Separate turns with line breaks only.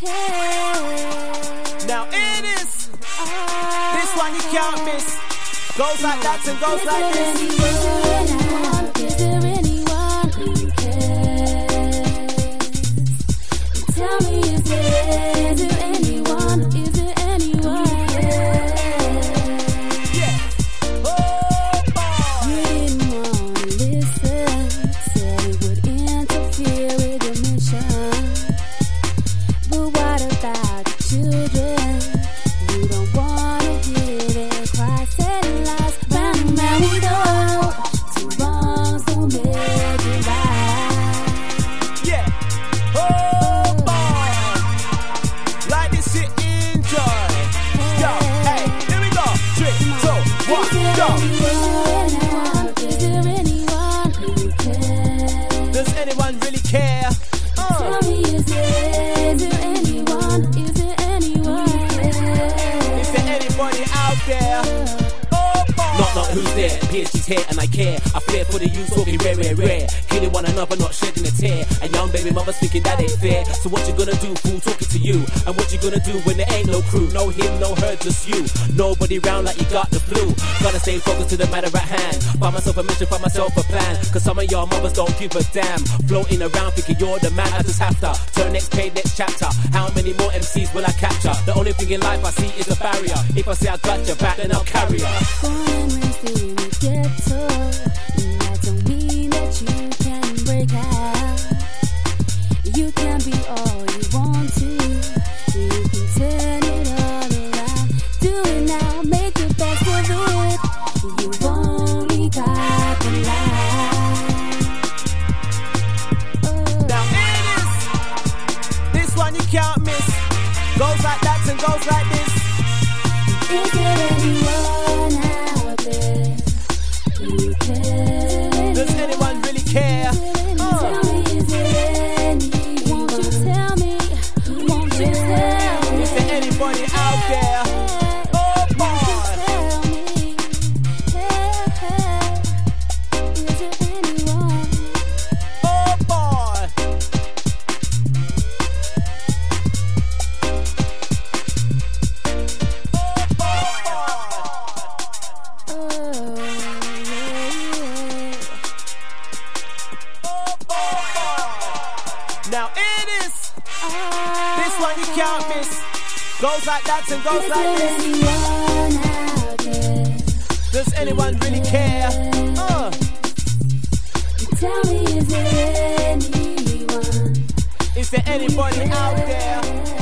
take. Now it
is.
I this one
you can't miss. Goes like that and
goes like this.
There anyone
who's there. PhD's here and I care. I fear for the youth talking rare, rare, rare. Killing one another, not shedding a tear. A young baby mother speaking that ain't fair. So what you gonna do, fool? Talking to you. And what you gonna do when there ain't no crew? No him, no her, just you. Nobody round like you got the flu. Gotta stay focused to the matter at hand. Find myself a mission, find myself a plan. Cause some of y'all mothers don't give a damn. Floating around thinking you're the man. I just have to turn next page, next chapter. How many more MCs will I capture? The only thing in life I see is a barrier. If I say I got your back, then I'll carry ya.
Now it
is.
Ah,
This one you can't miss. Goes like that and goes
Is
like this. Does anyone really care? Uh,
Tell me, is there anyone?
is there anybody out there?